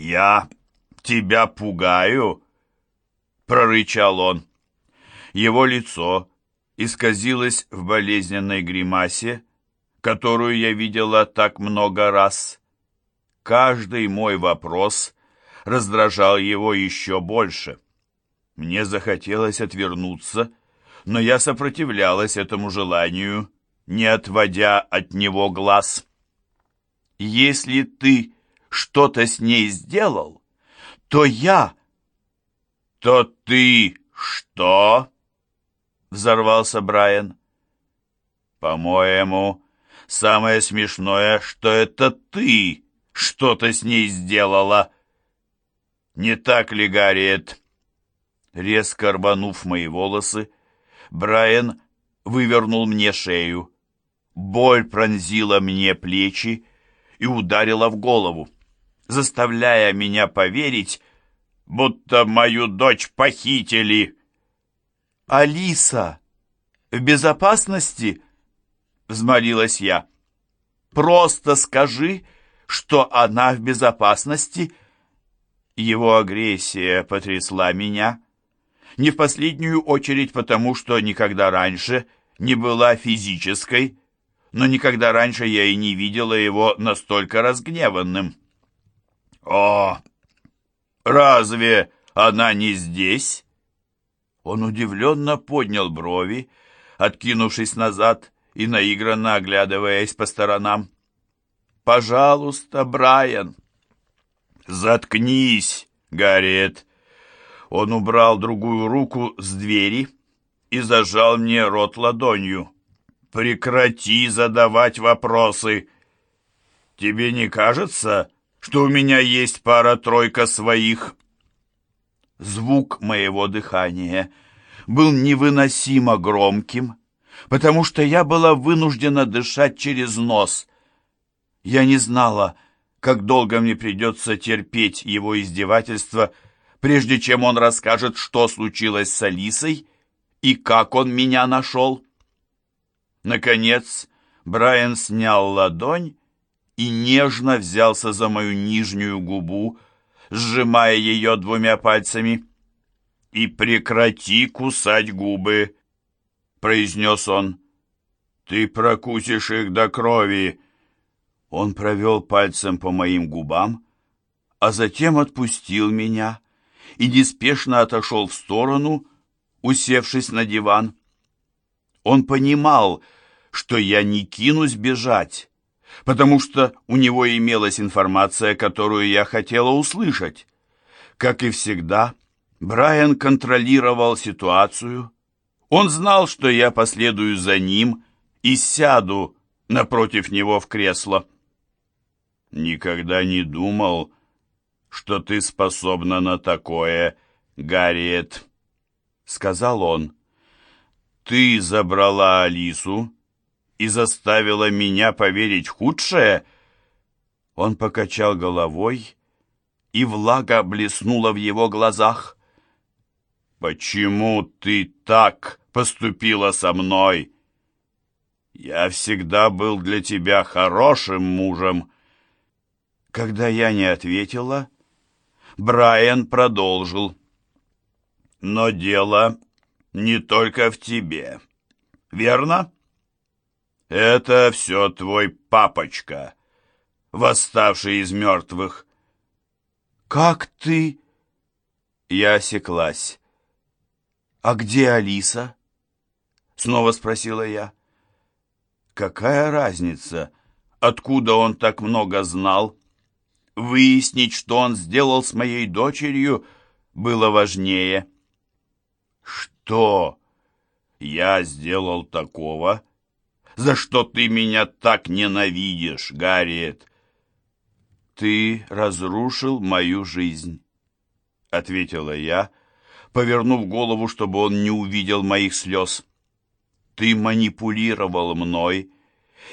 «Я тебя пугаю?» — прорычал он. Его лицо исказилось в болезненной гримасе, которую я видела так много раз. Каждый мой вопрос раздражал его еще больше. Мне захотелось отвернуться, но я сопротивлялась этому желанию, не отводя от него глаз. «Если ты что-то с ней сделал, то я...» «То ты что?» — взорвался Брайан. «По-моему, самое смешное, что это ты что-то с ней сделала. Не так ли, Гарриет?» Резко рванув мои волосы, Брайан вывернул мне шею. Боль пронзила мне плечи и ударила в голову, заставляя меня поверить, будто мою дочь похитили. «Алиса, в безопасности?» — взмолилась я. «Просто скажи, что она в безопасности». Его агрессия потрясла меня не в последнюю очередь потому, что никогда раньше не была физической, но никогда раньше я и не видела его настолько разгневанным. «О, разве она не здесь?» Он удивленно поднял брови, откинувшись назад и наигранно оглядываясь по сторонам. «Пожалуйста, Брайан!» «Заткнись, Гарриет!» Он убрал другую руку с двери и зажал мне рот ладонью. «Прекрати задавать вопросы! Тебе не кажется, что у меня есть пара-тройка своих?» Звук моего дыхания был невыносимо громким, потому что я была вынуждена дышать через нос. Я не знала, как долго мне придется терпеть его издевательство, прежде чем он расскажет, что случилось с Алисой и как он меня нашел. Наконец, Брайан снял ладонь и нежно взялся за мою нижнюю губу, сжимая ее двумя пальцами. «И прекрати кусать губы», — произнес он. «Ты прокусишь их до крови». Он провел пальцем по моим губам, а затем отпустил меня и неспешно отошел в сторону, усевшись на диван. Он понимал, что я не кинусь бежать, потому что у него имелась информация, которую я хотела услышать. Как и всегда, Брайан контролировал ситуацию. Он знал, что я последую за ним и сяду напротив него в кресло. «Никогда не думал, что ты способна на такое, Гарриет», — сказал он. «Ты забрала Алису и заставила меня поверить худшее?» Он покачал головой, и влага блеснула в его глазах. «Почему ты так поступила со мной? Я всегда был для тебя хорошим мужем». Когда я не ответила, Брайан продолжил. «Но дело не только в тебе, верно? Это все твой папочка, восставший из мертвых». «Как ты...» Я осеклась. «А где Алиса?» Снова спросила я. «Какая разница, откуда он так много знал?» Выяснить, что он сделал с моей дочерью, было важнее. «Что я сделал такого, за что ты меня так ненавидишь, Гарриет?» «Ты разрушил мою жизнь», — ответила я, повернув голову, чтобы он не увидел моих слез. «Ты манипулировал мной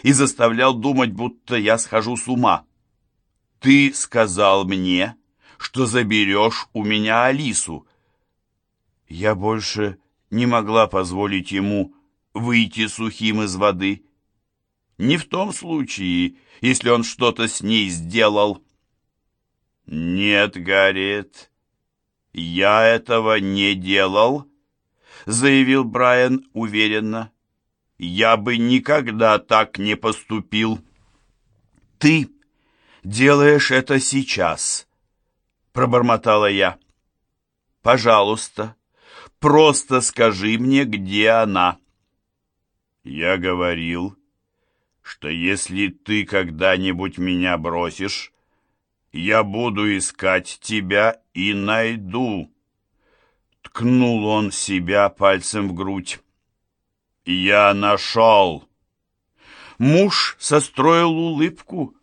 и заставлял думать, будто я схожу с ума. Ты сказал мне, что заберешь у меня Алису. Я больше не могла позволить ему выйти сухим из воды. Не в том случае, если он что-то с ней сделал. «Нет, Гарриет, я этого не делал», — заявил Брайан уверенно. «Я бы никогда так не поступил». «Ты делаешь это сейчас», — пробормотала я. «Пожалуйста, просто скажи мне, где она». «Я говорил, что если ты когда-нибудь меня бросишь, я буду искать тебя и найду. Ткнул он себя пальцем в грудь. Я нашел. Муж состроил улыбку,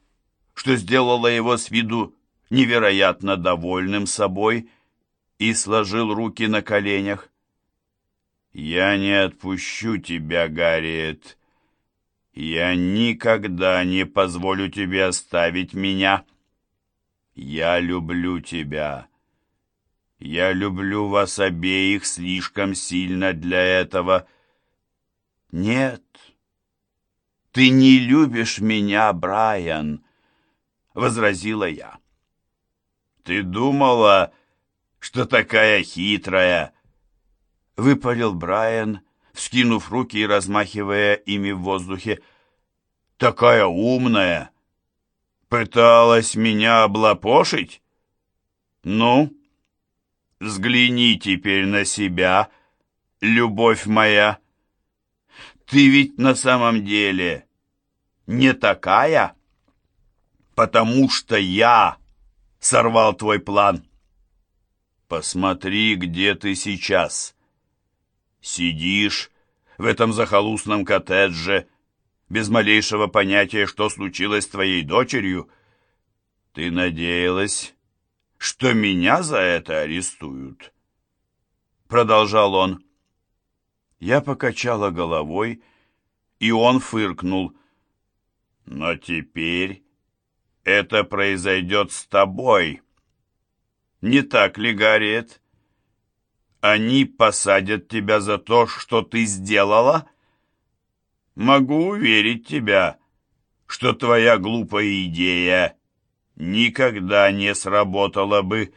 что сделало его с виду невероятно довольным собой, и сложил руки на коленях. «Я не отпущу тебя, Гарриет. Я никогда не позволю тебе оставить меня». Я люблю тебя. Я люблю вас обеих слишком сильно для этого. Нет, ты не любишь меня, Брайан, — возразила я. Ты думала, что такая хитрая? — выпалил Брайан, вскинув руки и размахивая ими в воздухе. Такая умная! Пыталась меня облапошить? Ну, взгляни теперь на себя, любовь моя. Ты ведь на самом деле не такая, потому что я сорвал твой план. Посмотри, где ты сейчас. Сидишь в этом захолустном коттедже, без малейшего понятия, что случилось с твоей дочерью. Ты надеялась, что меня за это арестуют?» Продолжал он. Я покачала головой, и он фыркнул. «Но теперь это произойдет с тобой. Не так ли, Гарриет? Они посадят тебя за то, что ты сделала?» Могу уверить тебя, что твоя глупая идея никогда не сработала бы.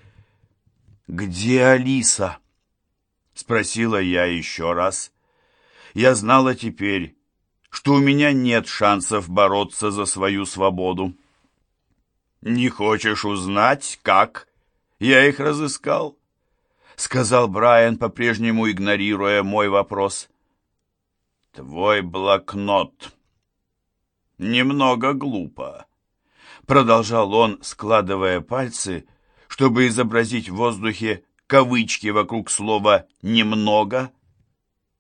«Где Алиса?» — спросила я еще раз. Я знала теперь, что у меня нет шансов бороться за свою свободу. «Не хочешь узнать, как я их разыскал?» — сказал Брайан, по-прежнему игнорируя мой вопрос. «Твой блокнот». «Немного глупо», — продолжал он, складывая пальцы, чтобы изобразить в воздухе кавычки вокруг слова «немного».